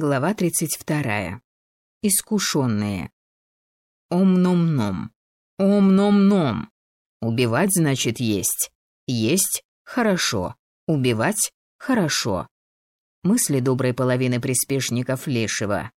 Глава 32. Искушенные. Ом-ном-ном. Ом-ном-ном. Убивать значит есть. Есть – хорошо. Убивать – хорошо. Мысли доброй половины приспешников Лешего.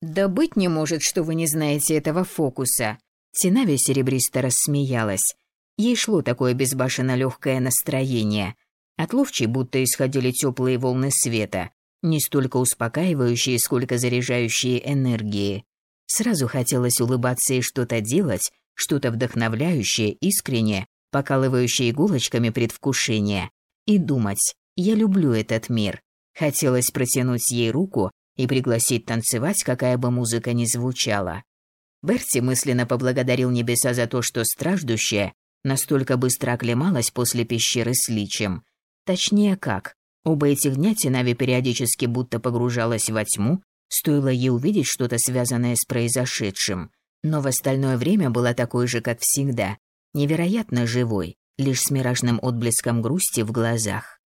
«Да быть не может, что вы не знаете этого фокуса!» Синави серебристо рассмеялась. Ей шло такое безбашенно легкое настроение. От ловчей будто исходили теплые волны света, не столько успокаивающие, сколько заряжающие энергии. Сразу хотелось улыбаться и что-то делать, что-то вдохновляющее, искреннее, покалывающее иголочками предвкушения. И думать, я люблю этот мир. Хотелось протянуть ей руку и пригласить танцевать, какая бы музыка ни звучала. Берти мысленно поблагодарил небеса за то, что страждущая настолько быстро оклемалась после пещеры с личем. Точнее как, Оба этих дня Тинави периодически будто погружалась во тьму, стоило ей увидеть что-то связанное с произошедшим, но в остальное время была такой же, как всегда, невероятно живой, лишь с миражным отблеском грусти в глазах.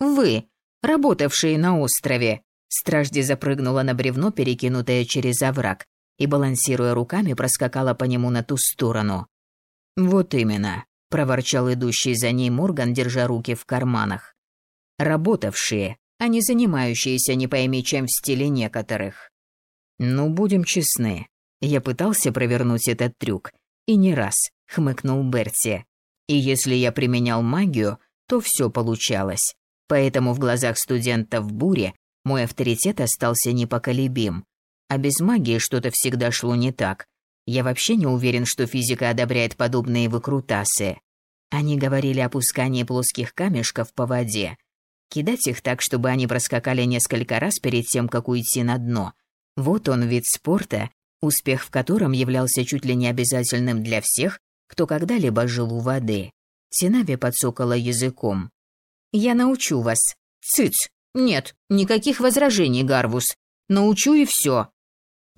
«Вы, работавшие на острове!» Стражди запрыгнула на бревно, перекинутое через овраг, и, балансируя руками, проскакала по нему на ту сторону. «Вот именно», — проворчал идущий за ней Морган, держа руки в карманах работавшие, а не занимающиеся не пойми чем в стиле некоторых. Ну, будем честны, я пытался провернуть этот трюк, и не раз, хмыкнул Берти. И если я применял магию, то все получалось. Поэтому в глазах студентов в буре мой авторитет остался непоколебим. А без магии что-то всегда шло не так. Я вообще не уверен, что физика одобряет подобные выкрутасы. Они говорили о пускании плоских камешков по воде, Кидать их так, чтобы они проскакали несколько раз перед тем, как уйти на дно. Вот он вид спорта, успех в котором являлся чуть ли не обязательным для всех, кто когда-либо жил у воды. Синави подсокала языком. «Я научу вас. Цыц! Нет, никаких возражений, Гарвус. Научу и все.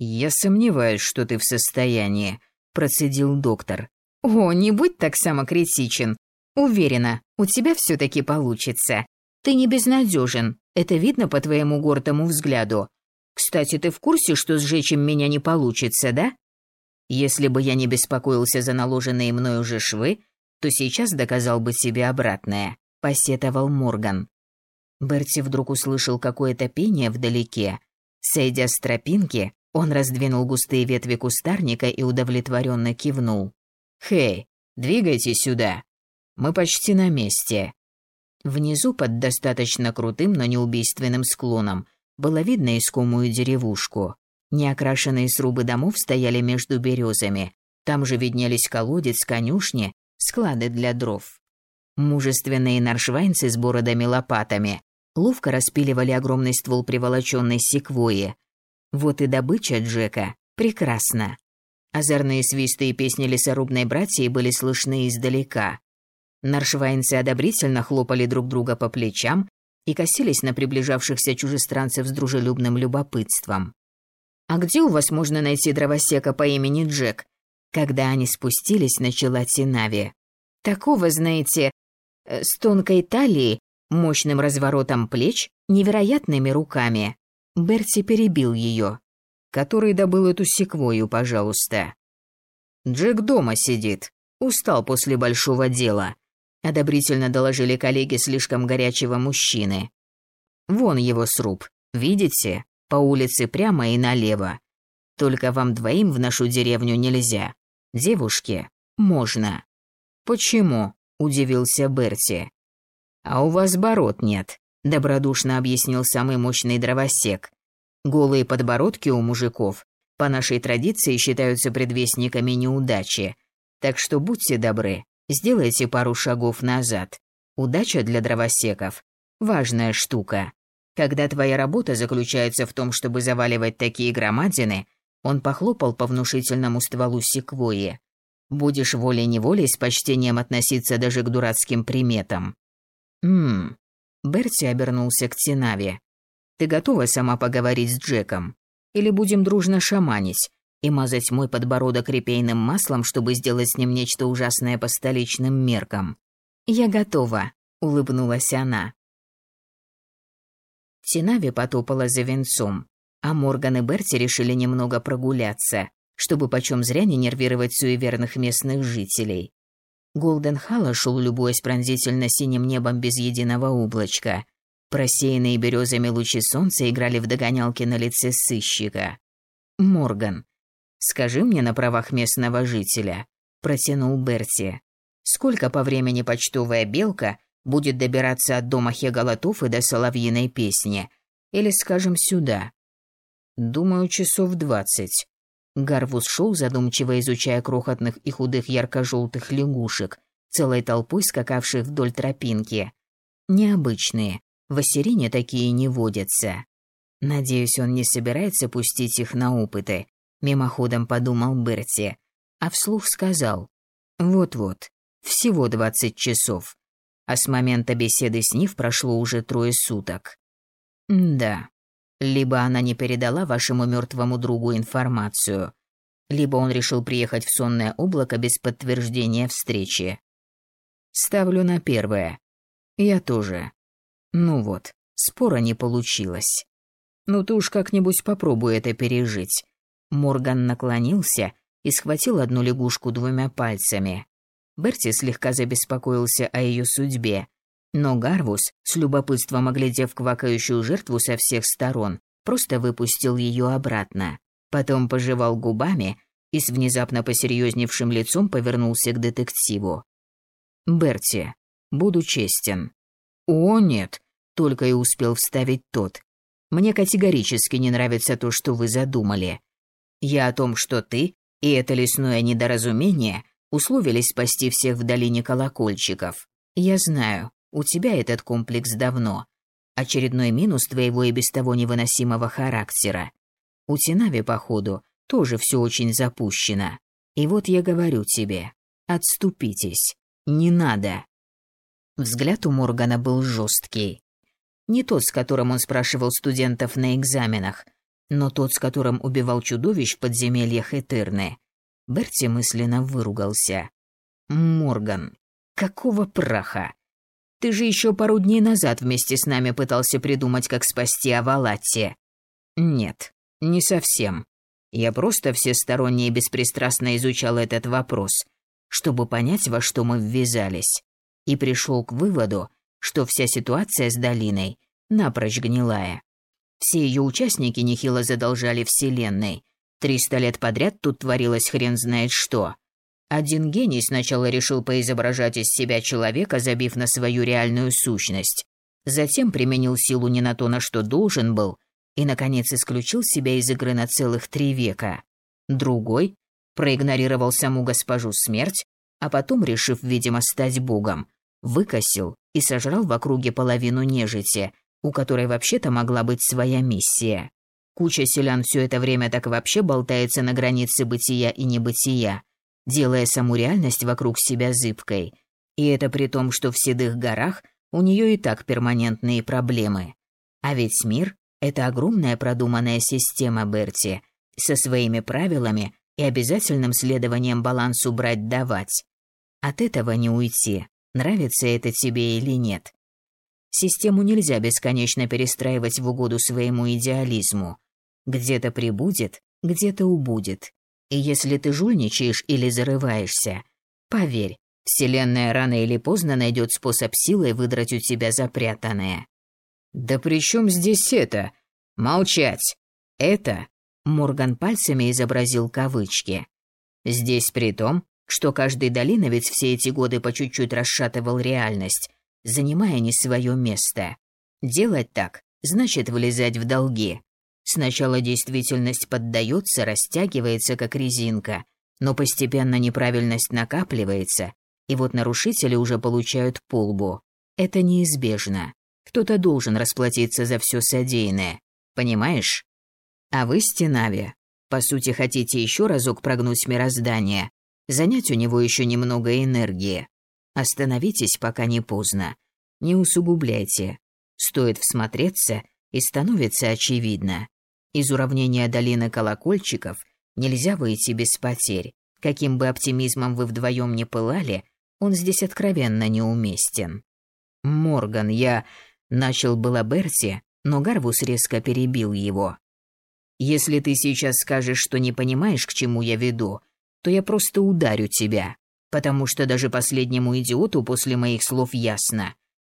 «Я сомневаюсь, что ты в состоянии», – процедил доктор. «О, не будь так самокритичен. Уверена, у тебя все таки получится. Ты не безнадежен, это видно по твоему гордому взгляду. Кстати, ты в курсе, что сжечь им меня не получится, да? Если бы я не беспокоился за наложенные мной уже швы, то сейчас доказал бы себе обратное, посетовал Морган. Берти вдруг услышал какое-то пение вдалеке. Сойдя с тропинки, он раздвинул густые ветви кустарника и удовлетворенно кивнул. «Хей, двигайтесь сюда. Мы почти на месте». Внизу, под достаточно крутым, но не убийственным склоном, было видно искомую деревушку. Неокрашенные срубы домов стояли между березами. Там же виднелись колодец, конюшни, склады для дров. Мужественные наршвайнцы с бородами-лопатами ловко распиливали огромный ствол приволоченной секвойи. Вот и добыча Джека. Прекрасно. Озорные свисты и песни лесорубной братьи были слышны издалека. Наршвайнцы одобрительно хлопали друг друга по плечам и косились на приближавшихся чужестранцев с дружелюбным любопытством. «А где у вас можно найти дровосека по имени Джек?» Когда они спустились, начала Тинави. «Такого, знаете, э, с тонкой талией, мощным разворотом плеч, невероятными руками». Берти перебил ее. «Который добыл эту секвою, пожалуйста». «Джек дома сидит. Устал после большого дела одобрительно доложили коллеги слишком горячего мужчины. Вон его сруб, видите? По улице прямо и налево. Только вам двоим в нашу деревню нельзя. Девушке можно. Почему? удивился Берти. А у вас бород нет, добродушно объяснил самый мощный дровосек. Голые подбородки у мужиков по нашей традиции считаются предвестниками неудачи. Так что будьте добры, Сделайте пару шагов назад. Удача для дровосеков – важная штука. Когда твоя работа заключается в том, чтобы заваливать такие громадины, он похлопал по внушительному стволу секвойи. Будешь волей-неволей с почтением относиться даже к дурацким приметам. Ммм. Берти обернулся к Тинаве. Ты готова сама поговорить с Джеком? Или будем дружно шаманить? И мазать мой подбородок репейным маслом, чтобы сделать с ним нечто ужасное по столичным меркам. «Я готова», — улыбнулась она. Тинави потопала за венцом, а Морган и Берти решили немного прогуляться, чтобы почем зря не нервировать суеверных местных жителей. Голден Халла шел, любуясь пронзительно синим небом без единого облачка. Просеянные березами лучи солнца играли в догонялки на лице сыщика. «Морган, скажи мне на правах местного жителя», – протянул Берти. «Сколько по времени почтовая белка будет добираться от дома Хеголотов и до Соловьиной песни? Или, скажем, сюда?» «Думаю, часов двадцать». Гарвус шел, задумчиво изучая крохотных и худых ярко-желтых лягушек, целой толпой скакавших вдоль тропинки. Необычные, в Ассирине такие не водятся. Надеюсь, он не собирается пустить их на опыты, мимоходом подумал Берти, а вслух сказал: "Вот-вот, всего двадцать часов. А с момента беседы с Нив прошло уже трое суток. да. Либо она не передала вашему мертвому другу информацию, либо он решил приехать в сонное облако без подтверждения встречи. Ставлю на первое. Я тоже. Ну вот, спора не получилось. Ну ты уж как-нибудь попробуй это пережить. Морган наклонился и схватил одну лягушку двумя пальцами. Берти слегка забеспокоился о ее судьбе, но Гарвус, с любопытством оглядев квакающую жертву со всех сторон, просто выпустил ее обратно. Потом пожевал губами и с внезапно посерьезневшим лицом повернулся к детективу. «Берти, буду честен». «О, нет», — только и успел вставить тот. «Мне категорически не нравится то, что вы задумали. Я о том, что ты и это лесное недоразумение условились спасти всех в долине колокольчиков. Я знаю, у тебя этот комплекс давно. Очередной минус твоего и без того невыносимого характера. У Тинави, походу, тоже все очень запущено. И вот я говорю тебе, отступитесь. Не надо. Взгляд у Моргана был жесткий. Не тот, с которым он спрашивал студентов на экзаменах, но тот, с которым убивал чудовищ в подземельях Этерны. Берти мысленно выругался. «Морган, какого праха? Ты же еще пару дней назад вместе с нами пытался придумать, как спасти Авалатти. Нет, не совсем. Я просто всесторонне и беспристрастно изучал этот вопрос, чтобы понять, во что мы ввязались, и пришел к выводу, что вся ситуация с долиной напрочь гнилая. Все ее участники нехило задолжали Вселенной. Триста лет подряд тут творилось хрен знает что. Один гений сначала решил поизображать из себя человека, забив на свою реальную сущность. Затем применил силу не на то, на что должен был, и, наконец, исключил себя из игры на целых три века. Другой проигнорировал саму госпожу смерть, а потом, решив, видимо, стать богом, выкосил и сожрал в округе половину нежити, у которой вообще-то могла быть своя миссия. Куча селян все это время так вообще болтается на границе бытия и небытия, делая саму реальность вокруг себя зыбкой. И это при том, что в седых горах у нее и так перманентные проблемы. А ведь мир — это огромная продуманная система Берти, со своими правилами и обязательным следованием балансу брать-давать. От этого не уйти, нравится это тебе или нет. Систему нельзя бесконечно перестраивать в угоду своему идеализму. Где-то прибудет, где-то убудет. И если ты жульничаешь или зарываешься, поверь, Вселенная рано или поздно найдет способ силой выдрать у тебя запрятанное. Да при чем здесь это? Молчать. Это Морган пальцами изобразил кавычки. Здесь при том, что каждый долиновец все эти годы по чуть-чуть расшатывал реальность, занимая не свое место. Делать так значит вылезать в долги. Сначала действительность поддается, растягивается, как резинка, но постепенно неправильность накапливается, и вот нарушители уже получают полбу. Это неизбежно. Кто-то должен расплатиться за все содеянное. Понимаешь? А вы, Стенави, по сути, хотите еще разок прогнуть мироздание, занять у него еще немного энергии. Остановитесь, пока не поздно. Не усугубляйте. Стоит всмотреться, и становится очевидно. Из уравнения долины колокольчиков нельзя выйти без потерь. Каким бы оптимизмом вы вдвоем не пылали, он здесь откровенно неуместен. «Морган, я...» — начал было Берти, но Гарвус резко перебил его. «Если ты сейчас скажешь, что не понимаешь, к чему я веду, то я просто ударю тебя, потому что даже последнему идиоту после моих слов ясно.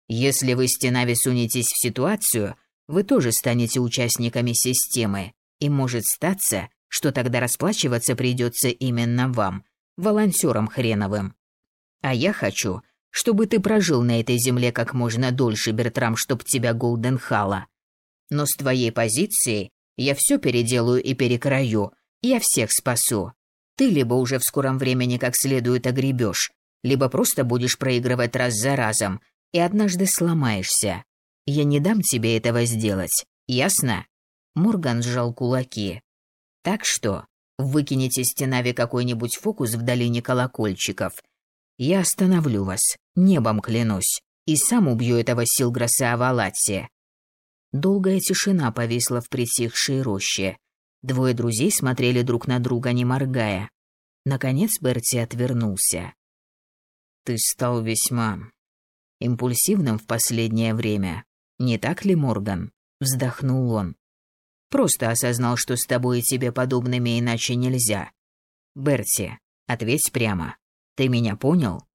Если вы с Тенави сунетесь в ситуацию, вы тоже станете участниками системы, и может статься, что тогда расплачиваться придется именно вам, волонтерам хреновым. А я хочу, чтобы ты прожил на этой земле как можно дольше, Бертрам, чтоб тебя Голденхала. Но с твоей позиции я все переделаю и перекрою, я всех спасу. Ты либо уже в скором времени как следует огребешь, либо просто будешь проигрывать раз за разом и однажды сломаешься. Я не дам тебе этого сделать, ясно? Морган сжал кулаки. Так что выкинете с Тенави какой-нибудь фокус в долине колокольчиков. Я остановлю вас, небом клянусь, и сам убью этого Силграса Авалатси. Долгая тишина повисла в притихшей роще. Двое друзей смотрели друг на друга, не моргая. Наконец Берти отвернулся. «Ты стал весьма импульсивным в последнее время, не так ли, Морган?» — вздохнул он. «Просто осознал, что с тобой и тебе подобными иначе нельзя. Берти, ответь прямо. Ты меня понял?»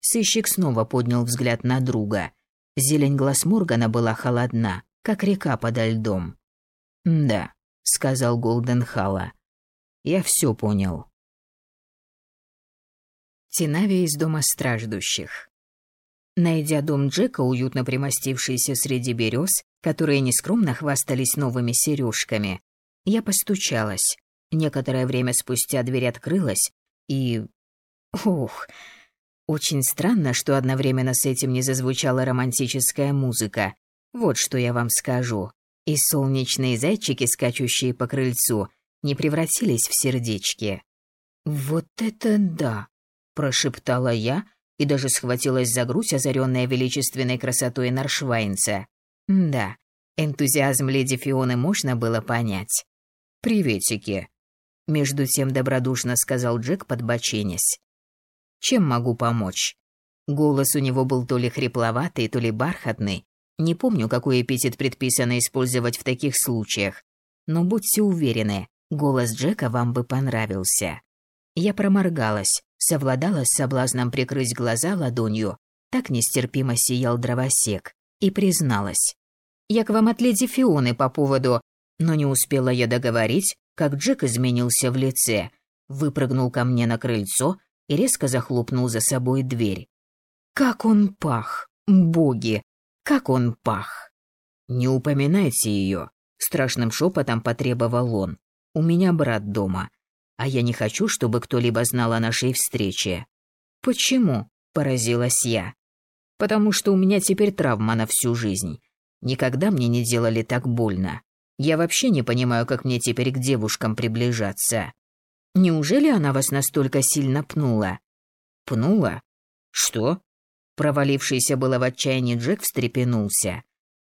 Сыщик снова поднял взгляд на друга. Зелень глаз Моргана была холодна, как река подо льдом. «Да, сказал Голденхала. Я все понял. Тинави из дома страждущих. Найдя дом Джека, уютно примостившийся среди берез, которые нескромно хвастались новыми сережками, я постучалась. Некоторое время спустя дверь открылась, и... Ух, очень странно, что одновременно с этим не зазвучала романтическая музыка. Вот что я вам скажу и солнечные зайчики, скачущие по крыльцу, не превратились в сердечки. «Вот это да!» – прошептала я и даже схватилась за грудь, озаренная величественной красотой Наршвайнца. Да, энтузиазм леди Фионы можно было понять. «Приветики!» – между тем добродушно сказал Джек, подбоченясь. «Чем могу помочь?» Голос у него был то ли хрипловатый, то ли бархатный, не помню, какой эпитет предписано использовать в таких случаях, но будьте уверены, голос Джека вам бы понравился. Я проморгалась, совладала с соблазном прикрыть глаза ладонью, так нестерпимо сиял дровосек, и призналась. «Я к вам от леди Фионы по поводу...» Но не успела я договорить, как Джек изменился в лице, выпрыгнул ко мне на крыльцо и резко захлопнул за собой дверь. Как он пах! Боги! Как он пах! Не упоминайте ее, страшным шепотом потребовал он. У меня брат дома, а я не хочу, чтобы кто-либо знал о нашей встрече. Почему? поразилась я. Потому что у меня теперь травма на всю жизнь. Никогда мне не делали так больно. Я вообще не понимаю, как мне теперь к девушкам приближаться. Неужели она вас настолько сильно пнула? Пнула? Что? Провалившийся было в отчаянии Джек встрепенулся.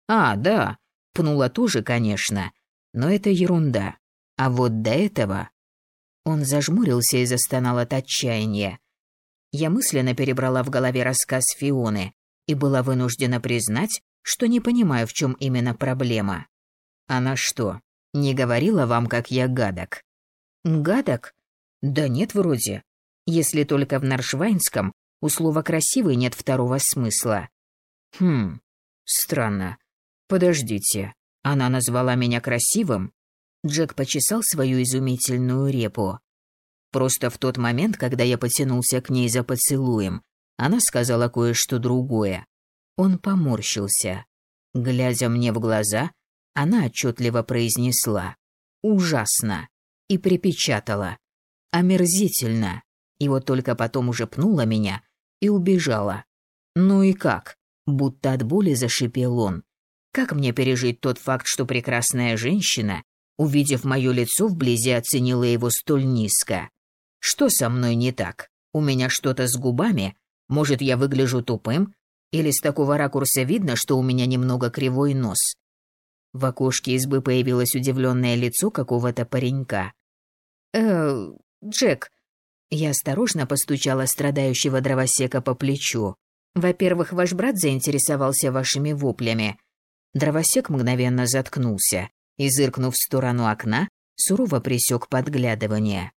«А, да, пнула тоже, конечно, но это ерунда. А вот до этого...» Он зажмурился и застонал от отчаяния. Я мысленно перебрала в голове рассказ Фионы и была вынуждена признать, что не понимаю, в чем именно проблема. Она что, не говорила вам, как я гадок? Гадок? Да нет, вроде. Если только в Наршвайнском у слова «красивый» нет второго смысла. Хм, странно. Подождите, она назвала меня красивым? Джек почесал свою изумительную репу. Просто в тот момент, когда я потянулся к ней за поцелуем, она сказала кое-что другое. Он поморщился. Глядя мне в глаза, она отчетливо произнесла «Ужасно» и припечатала «Омерзительно». И вот только потом уже пнула меня и убежала. Ну и как? Будто от боли зашипел он. Как мне пережить тот факт, что прекрасная женщина, увидев мое лицо вблизи, оценила его столь низко? Что со мной не так? У меня что-то с губами? Может, я выгляжу тупым? Или с такого ракурса видно, что у меня немного кривой нос? В окошке избы появилось удивленное лицо какого-то паренька. «Э, Джек, я осторожно постучала страдающего дровосека по плечу. Во-первых, ваш брат заинтересовался вашими воплями. Дровосек мгновенно заткнулся и, зыркнув в сторону окна, сурово присек подглядывание.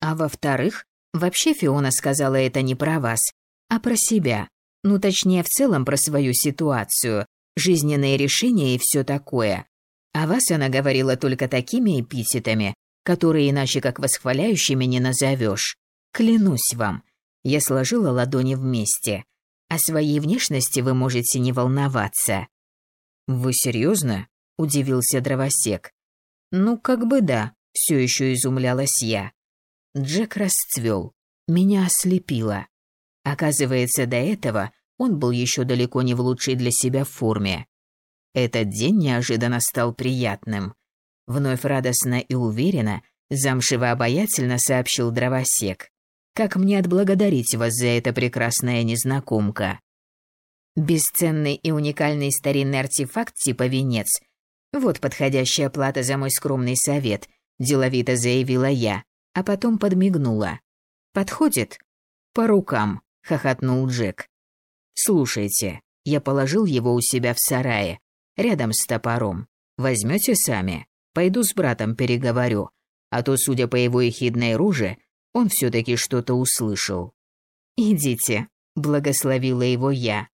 А во-вторых, вообще Фиона сказала это не про вас, а про себя. Ну, точнее, в целом про свою ситуацию, жизненные решения и все такое. А вас она говорила только такими эпитетами, которые иначе как восхваляющими не назовешь. Клянусь вам, я сложила ладони вместе. О своей внешности вы можете не волноваться. Вы серьезно? удивился дровосек. Ну, как бы да, все еще изумлялась я. Джек расцвел. Меня ослепило. Оказывается, до этого он был еще далеко не в лучшей для себя форме. Этот день неожиданно стал приятным. Вновь радостно и уверенно, замшиво обаятельно сообщил дровосек. «Как мне отблагодарить вас за это прекрасная незнакомка?» «Бесценный и уникальный старинный артефакт типа венец. Вот подходящая плата за мой скромный совет», – деловито заявила я, а потом подмигнула. «Подходит?» «По рукам», – хохотнул Джек. «Слушайте, я положил его у себя в сарае, рядом с топором. Возьмете сами? Пойду с братом переговорю. А то, судя по его ехидной руже, он все-таки что-то услышал. «Идите», — благословила его я.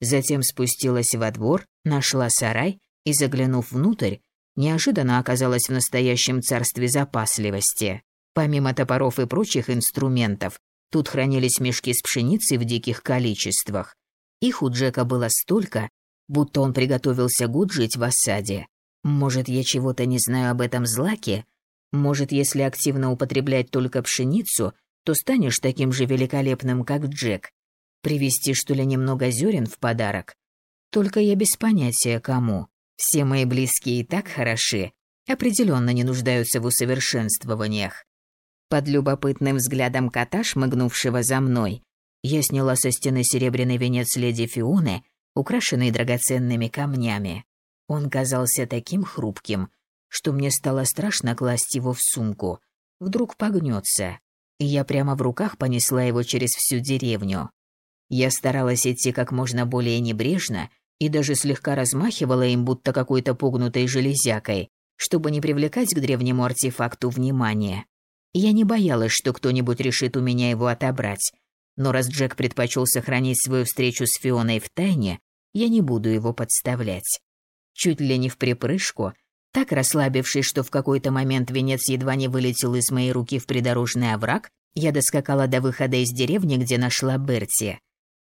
Затем спустилась во двор, нашла сарай и, заглянув внутрь, неожиданно оказалась в настоящем царстве запасливости. Помимо топоров и прочих инструментов, тут хранились мешки с пшеницей в диких количествах. Их у Джека было столько, будто он приготовился год жить в осаде. Может, я чего-то не знаю об этом злаке? Может, если активно употреблять только пшеницу, то станешь таким же великолепным, как Джек? Привезти, что ли, немного зерен в подарок? Только я без понятия, кому. Все мои близкие и так хороши, определенно не нуждаются в усовершенствованиях. Под любопытным взглядом кота, шмыгнувшего за мной, я сняла со стены серебряный венец леди Фионы украшенный драгоценными камнями. Он казался таким хрупким, что мне стало страшно класть его в сумку. Вдруг погнется. И я прямо в руках понесла его через всю деревню. Я старалась идти как можно более небрежно и даже слегка размахивала им, будто какой-то погнутой железякой, чтобы не привлекать к древнему артефакту внимания. Я не боялась, что кто-нибудь решит у меня его отобрать, но раз Джек предпочел сохранить свою встречу с Фионой в тайне, я не буду его подставлять. Чуть ли не в припрыжку, так расслабившись, что в какой-то момент венец едва не вылетел из моей руки в придорожный овраг, я доскакала до выхода из деревни, где нашла Берти.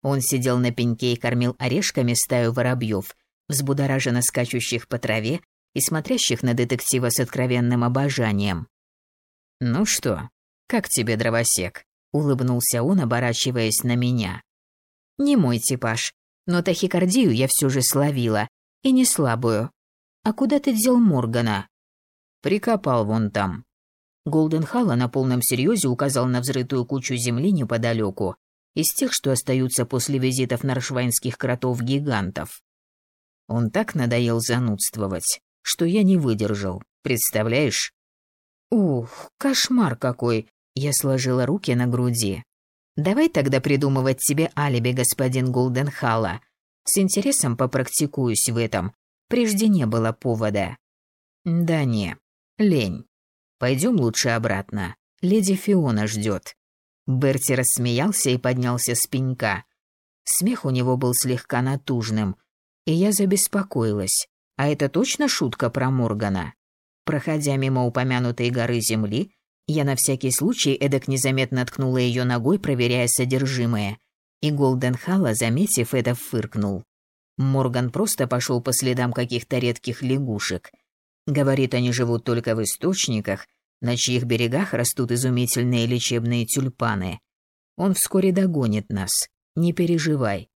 Он сидел на пеньке и кормил орешками стаю воробьев, взбудораженно скачущих по траве и смотрящих на детектива с откровенным обожанием. «Ну что, как тебе, дровосек?» улыбнулся он, оборачиваясь на меня. Не мой типаж, но тахикардию я все же словила, и не слабую. А куда ты взял Моргана? Прикопал вон там. Голден Халла на полном серьезе указал на взрытую кучу земли неподалеку, из тех, что остаются после визитов наршвайнских кротов-гигантов. Он так надоел занудствовать, что я не выдержал, представляешь? Ух, кошмар какой, я сложила руки на груди. Давай тогда придумывать себе алиби, господин Голденхалла. С интересом попрактикуюсь в этом. Прежде не было повода. Да не, лень. Пойдем лучше обратно. Леди Фиона ждет. Берти рассмеялся и поднялся с пенька. Смех у него был слегка натужным, и я забеспокоилась. А это точно шутка про Моргана? Проходя мимо упомянутой горы земли, я на всякий случай эдак незаметно ткнула ее ногой, проверяя содержимое. И Голден Халла, заметив это, фыркнул. Морган просто пошел по следам каких-то редких лягушек. Говорит, они живут только в источниках, на чьих берегах растут изумительные лечебные тюльпаны. Он вскоре догонит нас. Не переживай.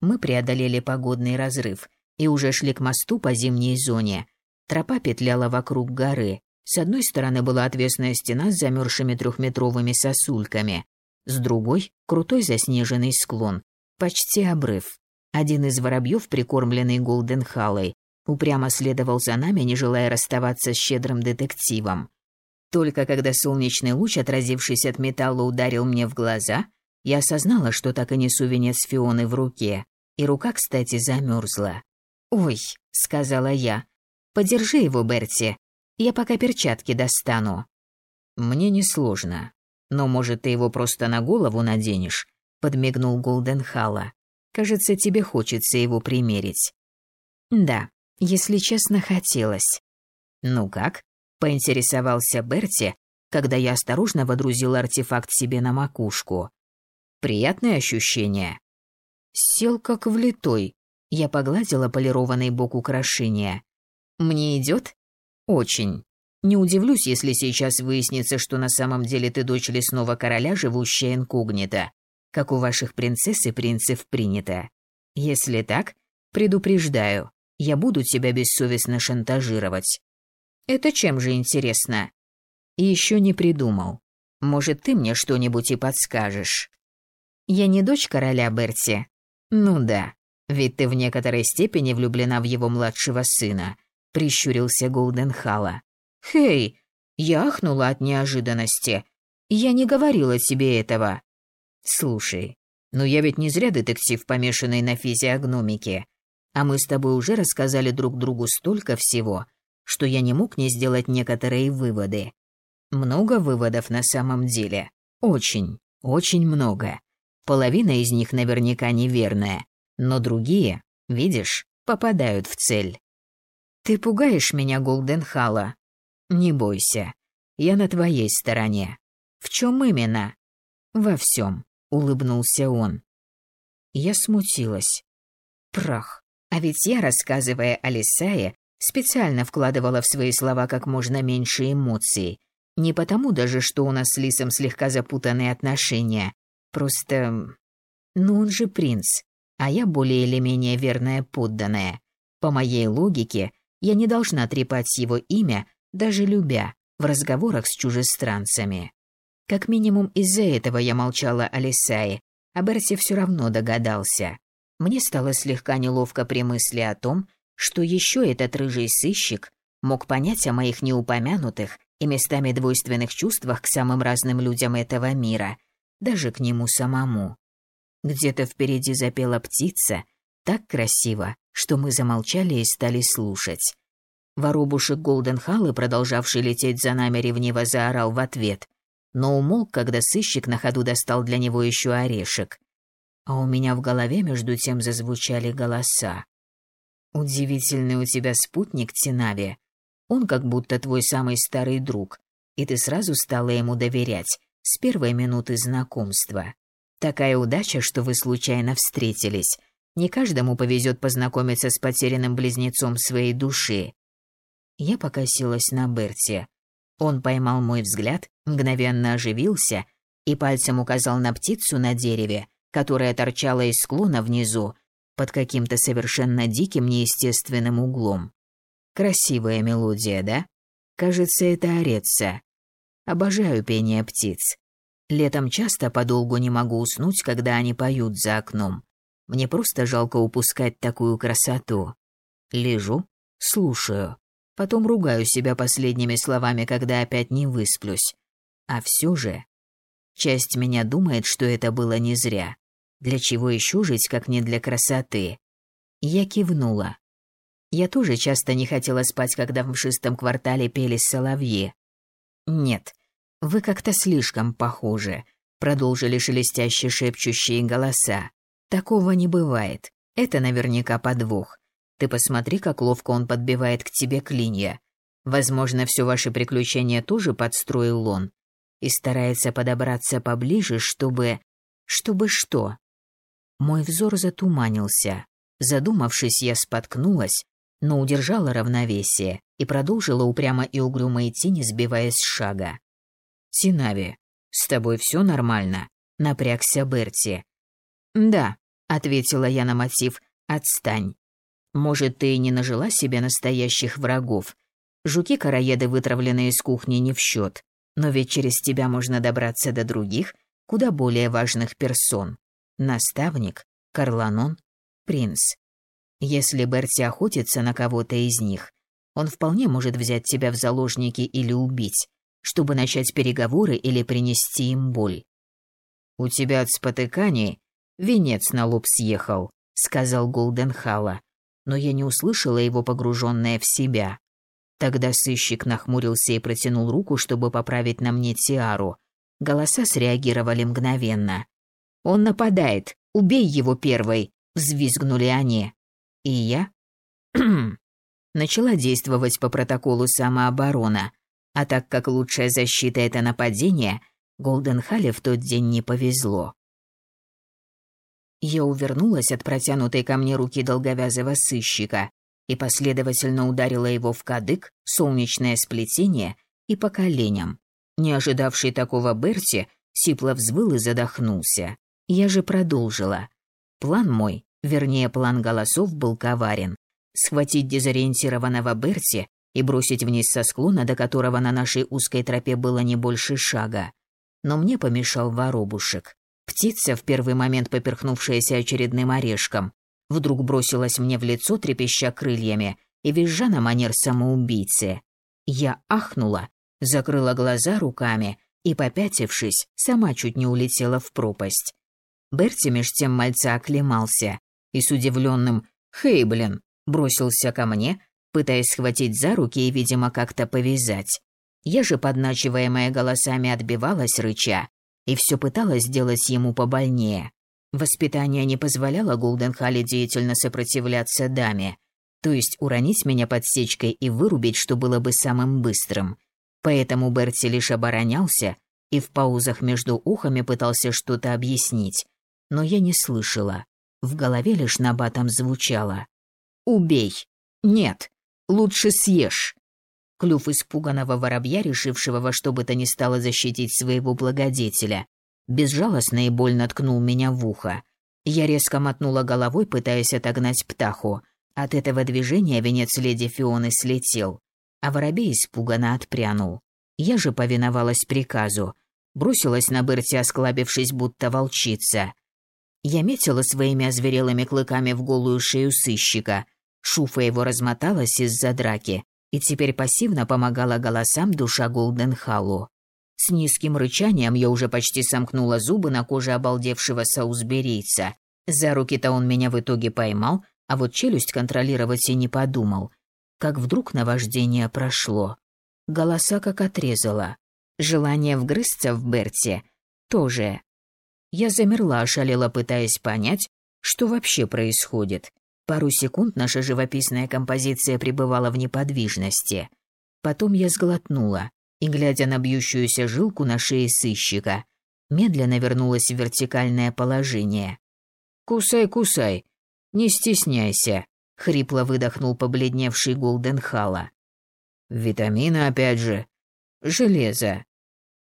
Мы преодолели погодный разрыв и уже шли к мосту по зимней зоне. Тропа петляла вокруг горы. С одной стороны была отвесная стена с замерзшими трехметровыми сосульками, с другой — крутой заснеженный склон, почти обрыв. Один из воробьев, прикормленный Голденхаллой, упрямо следовал за нами, не желая расставаться с щедрым детективом. Только когда солнечный луч, отразившись от металла, ударил мне в глаза, я осознала, что так и несу венец Фионы в руке, и рука, кстати, замерзла. «Ой», — сказала я, — «подержи его, Берти, я пока перчатки достану». «Мне несложно, но, может, ты его просто на голову наденешь?» — подмигнул Голденхала. «Кажется, тебе хочется его примерить». «Да, если честно, хотелось». «Ну как?» — поинтересовался Берти, когда я осторожно водрузил артефакт себе на макушку. «Приятное ощущение?» Сел как влитой. Я погладила полированный бок украшения. «Мне идет?» «Очень. Не удивлюсь, если сейчас выяснится, что на самом деле ты дочь лесного короля, живущая инкогнито, как у ваших принцесс и принцев принято. Если так, предупреждаю, я буду тебя бессовестно шантажировать. Это чем же интересно? И еще не придумал. Может, ты мне что-нибудь и подскажешь? Я не дочь короля Берти. Ну да, ведь ты в некоторой степени влюблена в его младшего сына, прищурился Голденхала. Хей, я ахнула от неожиданности. Я не говорила тебе этого. Слушай, ну я ведь не зря детектив, помешанный на физиогномике. А мы с тобой уже рассказали друг другу столько всего, что я не мог не сделать некоторые выводы. Много выводов на самом деле. Очень, очень много. Половина из них наверняка неверная, но другие, видишь, попадают в цель. Ты пугаешь меня, Голденхала. Не бойся. Я на твоей стороне. В чем именно? Во всем, улыбнулся он. Я смутилась. Прах. А ведь я, рассказывая о Лисае, специально вкладывала в свои слова как можно меньше эмоций. Не потому даже, что у нас с Лисом слегка запутанные отношения. Просто... Ну он же принц, а я более или менее верная подданная. По моей логике, я не должна трепать его имя, даже любя, в разговорах с чужестранцами. Как минимум из-за этого я молчала о Лисае, а Берси все равно догадался. Мне стало слегка неловко при мысли о том, что еще этот рыжий сыщик мог понять о моих неупомянутых и местами двойственных чувствах к самым разным людям этого мира, даже к нему самому. Где-то впереди запела птица, так красиво, что мы замолчали и стали слушать. Воробушек Голденхаллы, продолжавший лететь за нами, ревниво заорал в ответ, но умолк, когда сыщик на ходу достал для него еще орешек а у меня в голове между тем зазвучали голоса. «Удивительный у тебя спутник, Тинави. Он как будто твой самый старый друг, и ты сразу стала ему доверять с первой минуты знакомства. Такая удача, что вы случайно встретились. Не каждому повезет познакомиться с потерянным близнецом своей души». Я покосилась на Берти. Он поймал мой взгляд, мгновенно оживился и пальцем указал на птицу на дереве, которая торчала из склона внизу, под каким-то совершенно диким неестественным углом. Красивая мелодия, да? Кажется, это Ореца. Обожаю пение птиц. Летом часто подолгу не могу уснуть, когда они поют за окном. Мне просто жалко упускать такую красоту. Лежу, слушаю, потом ругаю себя последними словами, когда опять не высплюсь. А все же часть меня думает, что это было не зря. Для чего еще жить, как не для красоты? Я кивнула. Я тоже часто не хотела спать, когда в шестом квартале пели соловьи. Нет, вы как-то слишком похожи, продолжили шелестящие шепчущие голоса. Такого не бывает. Это наверняка подвох. Ты посмотри, как ловко он подбивает к тебе клинья. Возможно, все ваши приключения тоже подстроил он и старается подобраться поближе, чтобы... Чтобы что? Мой взор затуманился. Задумавшись, я споткнулась, но удержала равновесие и продолжила упрямо и угрюмо идти, не сбиваясь с шага. «Синави, с тобой все нормально?» — напрягся Берти. «Да», — ответила я на мотив, — «отстань. Может, ты и не нажила себе настоящих врагов. Жуки-караеды, вытравленные из кухни, не в счет. Но ведь через тебя можно добраться до других, куда более важных персон. Наставник, Карланон, принц. Если Берти охотится на кого-то из них, он вполне может взять тебя в заложники или убить, чтобы начать переговоры или принести им боль. «У тебя от спотыканий венец на лоб съехал», — сказал Голденхала. Но я не услышала его, погруженная в себя. Тогда сыщик нахмурился и протянул руку, чтобы поправить на мне тиару. Голоса среагировали мгновенно. «Он нападает! Убей его первой!» — взвизгнули они. И я начала действовать по протоколу самооборона, а так как лучшая защита — это нападение, Голденхалле в тот день не повезло. Я увернулась от протянутой ко мне руки долговязого сыщика и последовательно ударила его в кадык, солнечное сплетение и по коленям. Не ожидавший такого Берти, сипло взвыл и задохнулся. Я же продолжила. План мой, вернее план голосов, был коварен. Схватить дезориентированного Берти и бросить вниз со склона, до которого на нашей узкой тропе было не больше шага. Но мне помешал воробушек. Птица, в первый момент поперхнувшаяся очередным орешком, вдруг бросилась мне в лицо, трепеща крыльями и визжа на манер самоубийцы. Я ахнула, закрыла глаза руками и, попятившись, сама чуть не улетела в пропасть. Берти меж тем мальца оклемался и с удивленным «Хей, блин!» бросился ко мне, пытаясь схватить за руки и, видимо, как-то повязать. Я же, подначиваемая голосами, отбивалась рыча и все пыталась сделать ему побольнее. Воспитание не позволяло Голденхалле деятельно сопротивляться даме, то есть уронить меня подсечкой и вырубить, что было бы самым быстрым. Поэтому Берти лишь оборонялся и в паузах между ухами пытался что-то объяснить, но я не слышала. В голове лишь набатом звучало. «Убей! Нет! Лучше съешь!» Клюв испуганного воробья, решившего во что бы то ни стало защитить своего благодетеля, безжалостно и больно ткнул меня в ухо. Я резко мотнула головой, пытаясь отогнать птаху. От этого движения венец леди Фионы слетел, а воробей испуганно отпрянул. Я же повиновалась приказу. Бросилась на Берти, осклабившись, будто волчица. Я метила своими озверелыми клыками в голую шею сыщика. Шуфа его размоталась из-за драки, и теперь пассивно помогала голосам душа Голденхаллу. С низким рычанием я уже почти сомкнула зубы на коже обалдевшего саусберийца. За руки-то он меня в итоге поймал, а вот челюсть контролировать и не подумал. Как вдруг наваждение прошло. Голоса как отрезало. Желание вгрызться в Берти тоже. Я замерла, ошалела, пытаясь понять, что вообще происходит. Пару секунд наша живописная композиция пребывала в неподвижности. Потом я сглотнула и, глядя на бьющуюся жилку на шее сыщика, медленно вернулась в вертикальное положение. «Кусай, кусай! Не стесняйся!» — хрипло выдохнул побледневший Голденхала. «Витамины опять же. Железо.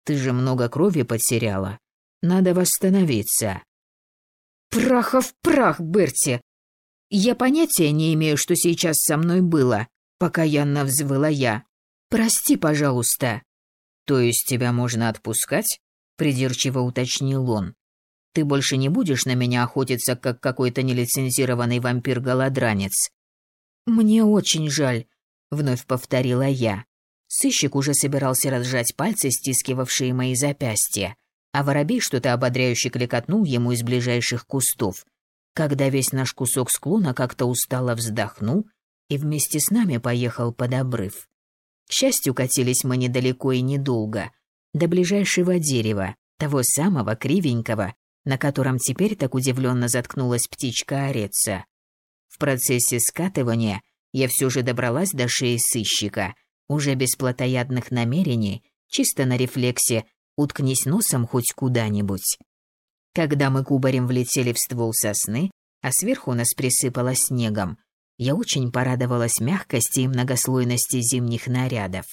Ты же много крови потеряла. Надо восстановиться». «Праха в прах, Берти! Я понятия не имею, что сейчас со мной было, пока Янна взвыла я. Прости, пожалуйста. То есть тебя можно отпускать? Придирчиво уточнил он. Ты больше не будешь на меня охотиться, как какой-то нелицензированный вампир-голодранец. Мне очень жаль, вновь повторила я. Сыщик уже собирался разжать пальцы, стискивавшие мои запястья, а воробей что-то ободряюще кликотнул ему из ближайших кустов когда весь наш кусок склона как-то устало вздохнул и вместе с нами поехал под обрыв. К счастью, катились мы недалеко и недолго, до ближайшего дерева, того самого кривенького, на котором теперь так удивленно заткнулась птичка Ореца. В процессе скатывания я все же добралась до шеи сыщика, уже без плотоядных намерений, чисто на рефлексе, уткнись носом хоть куда-нибудь. Когда мы кубарем влетели в ствол сосны, а сверху нас присыпало снегом, я очень порадовалась мягкости и многослойности зимних нарядов.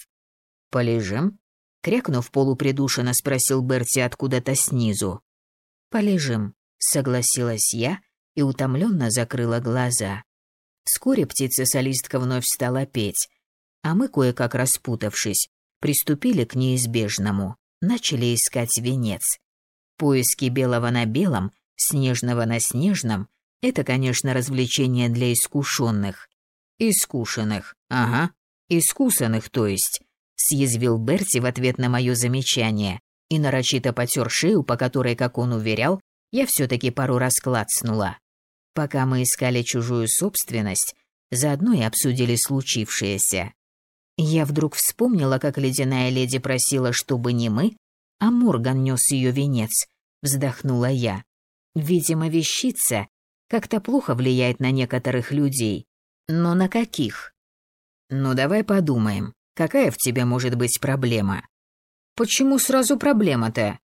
«Полежим?» — крякнув полупридушенно, спросил Берти откуда-то снизу. «Полежим», — согласилась я и утомленно закрыла глаза. Вскоре птица-солистка вновь стала петь, а мы, кое-как распутавшись, приступили к неизбежному, начали искать венец. Поиски белого на белом, снежного на снежном – это, конечно, развлечение для искушенных. Искушенных, ага, искусанных, то есть, съязвил Берти в ответ на мое замечание и нарочито потер шею, по которой, как он уверял, я все-таки пару раз клацнула. Пока мы искали чужую собственность, Заодно и обсудили случившееся. Я вдруг вспомнила, как ледяная леди просила, чтобы не мы, а Морган нес ее венец. Вздохнула я. Видимо, вещица как-то плохо влияет на некоторых людей. Но на каких? Ну, давай подумаем, какая в тебе может быть проблема? Почему сразу проблема-то?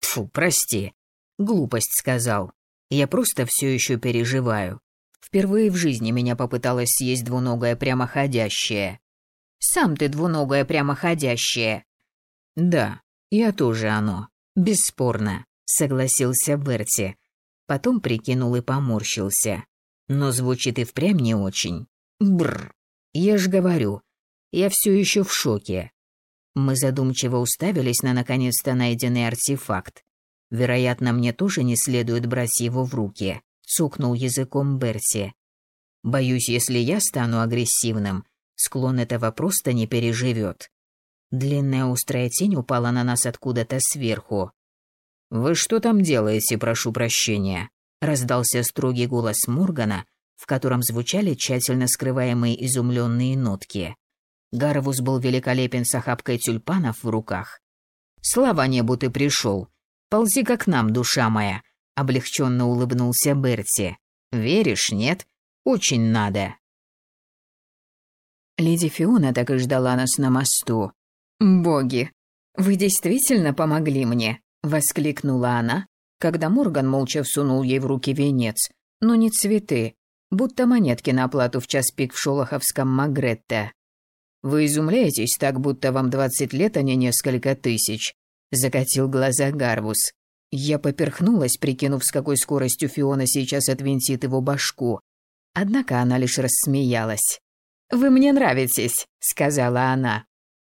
Тфу, прости. Глупость сказал. Я просто все еще переживаю. Впервые в жизни меня попыталась съесть двуногая прямоходящая. Сам ты двуногая прямоходящая. Да, я тоже оно. Бесспорно, согласился Берти. Потом прикинул и поморщился. Но звучит и впрямь не очень. Бррр. Я ж говорю, я все еще в шоке. Мы задумчиво уставились на наконец-то найденный артефакт. Вероятно, мне тоже не следует брать его в руки, цукнул языком Берти. Боюсь, если я стану агрессивным, склон этого просто не переживет. Длинная острая тень упала на нас откуда-то сверху. «Вы что там делаете, прошу прощения?» раздался строгий голос Моргана, в котором звучали тщательно скрываемые изумленные нотки. Гарвус был великолепен с охапкой тюльпанов в руках. «Слава небу ты пришел! Ползи как нам, душа моя!» — облегченно улыбнулся Берти. «Веришь, нет? Очень надо!» Леди Фиона так и ждала нас на мосту. «Боги, вы действительно помогли мне!» — воскликнула она, когда Морган молча всунул ей в руки венец, но не цветы, будто монетки на оплату в час пик в шолоховском Магретте. «Вы изумляетесь так, будто вам двадцать лет, а не несколько тысяч», — закатил глаза Гарвус. Я поперхнулась, прикинув, с какой скоростью Фиона сейчас отвинтит его башку. Однако она лишь рассмеялась. «Вы мне нравитесь», — сказала она.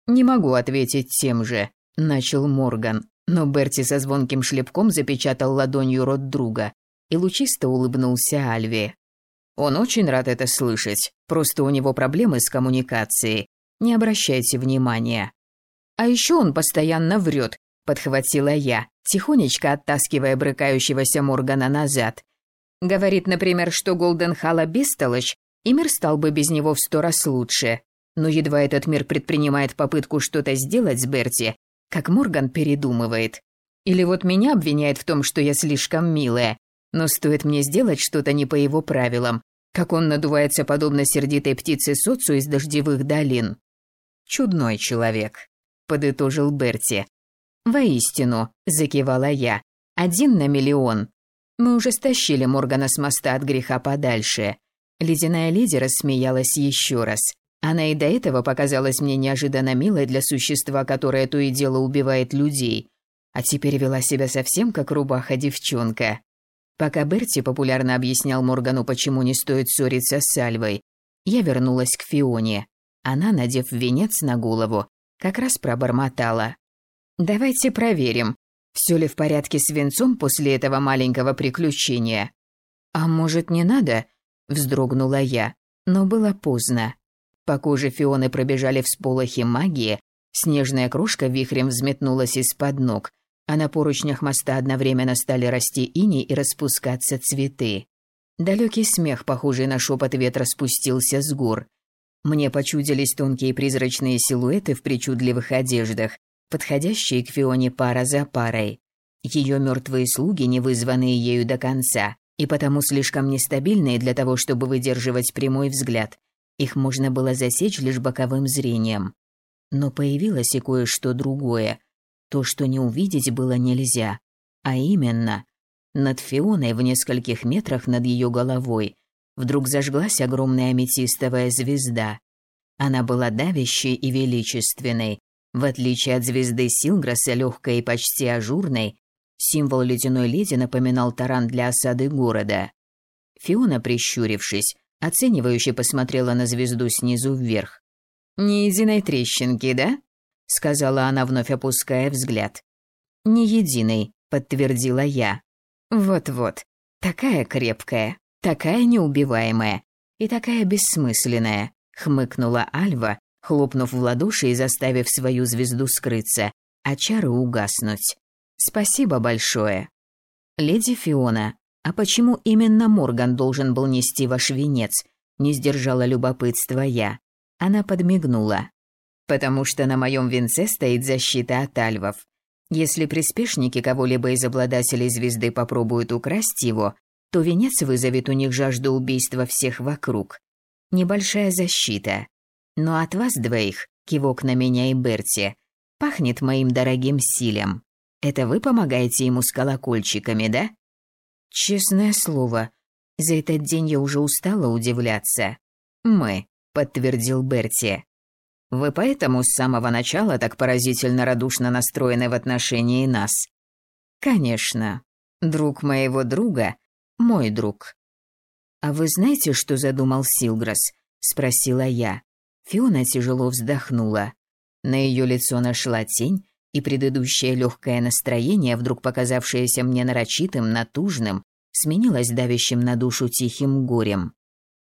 «Не могу ответить тем же», — начал Морган, но Берти со звонким шлепком запечатал ладонью рот друга и лучисто улыбнулся Альве. Он очень рад это слышать, просто у него проблемы с коммуникацией. Не обращайте внимания. А еще он постоянно врет, подхватила я, тихонечко оттаскивая брыкающегося Моргана назад. Говорит, например, что Голден Халла бестолочь, и мир стал бы без него в сто раз лучше. Но едва этот мир предпринимает попытку что-то сделать с Берти, как Морган передумывает. Или вот меня обвиняет в том, что я слишком милая, но стоит мне сделать что-то не по его правилам, как он надувается подобно сердитой птице соцу из дождевых долин. Чудной человек, подытожил Берти. Воистину, закивала я. Один на миллион. Мы уже стащили Моргана с моста от греха подальше. Ледяная леди рассмеялась еще раз. Она и до этого показалась мне неожиданно милой для существа, которое то и дело убивает людей, а теперь вела себя совсем как рубаха-девчонка. Пока Берти популярно объяснял Моргану, почему не стоит ссориться с Сальвой, я вернулась к Фионе. Она, надев венец на голову, как раз пробормотала. «Давайте проверим, все ли в порядке с венцом после этого маленького приключения». «А может, не надо?» – вздрогнула я, но было поздно. По коже Фионы пробежали всполохи магии, снежная крошка вихрем взметнулась из-под ног – а на поручнях моста одновременно стали расти ини и распускаться цветы. Далекий смех, похожий на шепот ветра, спустился с гор. Мне почудились тонкие призрачные силуэты в причудливых одеждах, подходящие к Фионе пара за парой. Ее мертвые слуги, не вызванные ею до конца, и потому слишком нестабильные для того, чтобы выдерживать прямой взгляд. Их можно было засечь лишь боковым зрением. Но появилось и кое-что другое, то, что не увидеть было нельзя. А именно, над Фионой в нескольких метрах над ее головой вдруг зажглась огромная аметистовая звезда. Она была давящей и величественной. В отличие от звезды Силграса, легкой и почти ажурной, символ ледяной леди напоминал таран для осады города. Фиона, прищурившись, оценивающе посмотрела на звезду снизу вверх. «Ни единой трещинки, да?» — сказала она, вновь опуская взгляд. «Не единый», — подтвердила я. «Вот-вот, такая крепкая, такая неубиваемая и такая бессмысленная», — хмыкнула Альва, хлопнув в ладоши и заставив свою звезду скрыться, а чары угаснуть. «Спасибо большое». «Леди Фиона, а почему именно Морган должен был нести ваш венец?» Не сдержала любопытства я. Она подмигнула. «Потому что на моем венце стоит защита от альвов. Если приспешники кого-либо из обладателей звезды попробуют украсть его, то венец вызовет у них жажду убийства всех вокруг. Небольшая защита. Но от вас двоих, кивок на меня и Берти, пахнет моим дорогим силем. Это вы помогаете ему с колокольчиками, да? Честное слово, за этот день я уже устала удивляться. Мы, подтвердил Берти. Вы поэтому с самого начала так поразительно радушно настроены в отношении нас. Конечно. Друг моего друга – мой друг. А вы знаете, что задумал Силграс? спросила я. Фиона тяжело вздохнула. На ее лицо нашла тень, и предыдущее легкое настроение, вдруг показавшееся мне нарочитым, натужным, сменилось давящим на душу тихим горем.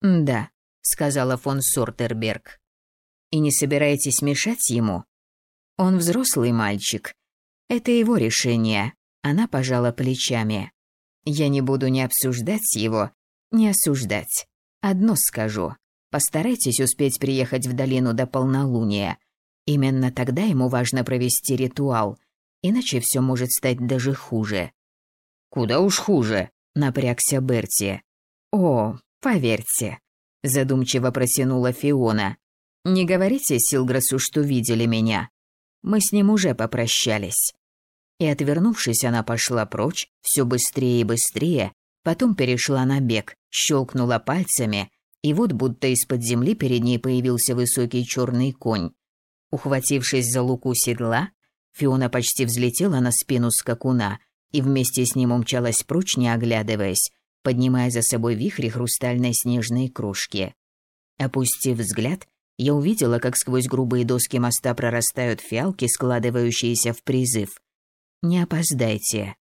«Да», — сказала фон Сортерберг. «И не собираетесь мешать ему? Он взрослый мальчик. Это его решение». Она пожала плечами. «Я не буду ни обсуждать его, ни осуждать. Одно скажу. Постарайтесь успеть приехать в долину до полнолуния. Именно тогда ему важно провести ритуал, иначе все может стать даже хуже. «Куда уж хуже», — напрягся Берти. «О, поверьте», — задумчиво протянула Фиона. «Не говорите Силграсу, что видели меня. Мы с ним уже попрощались». И, отвернувшись, она пошла прочь, все быстрее и быстрее, потом перешла на бег, щелкнула пальцами, и вот будто из-под земли перед ней появился высокий черный конь. Ухватившись за луку седла, Фиона почти взлетела на спину скакуна и вместе с ним умчалась прочь, не оглядываясь, поднимая за собой вихри хрустальной снежной крошки. Опустив взгляд, я увидела, как сквозь грубые доски моста прорастают фиалки, складывающиеся в призыв. «Не опоздайте».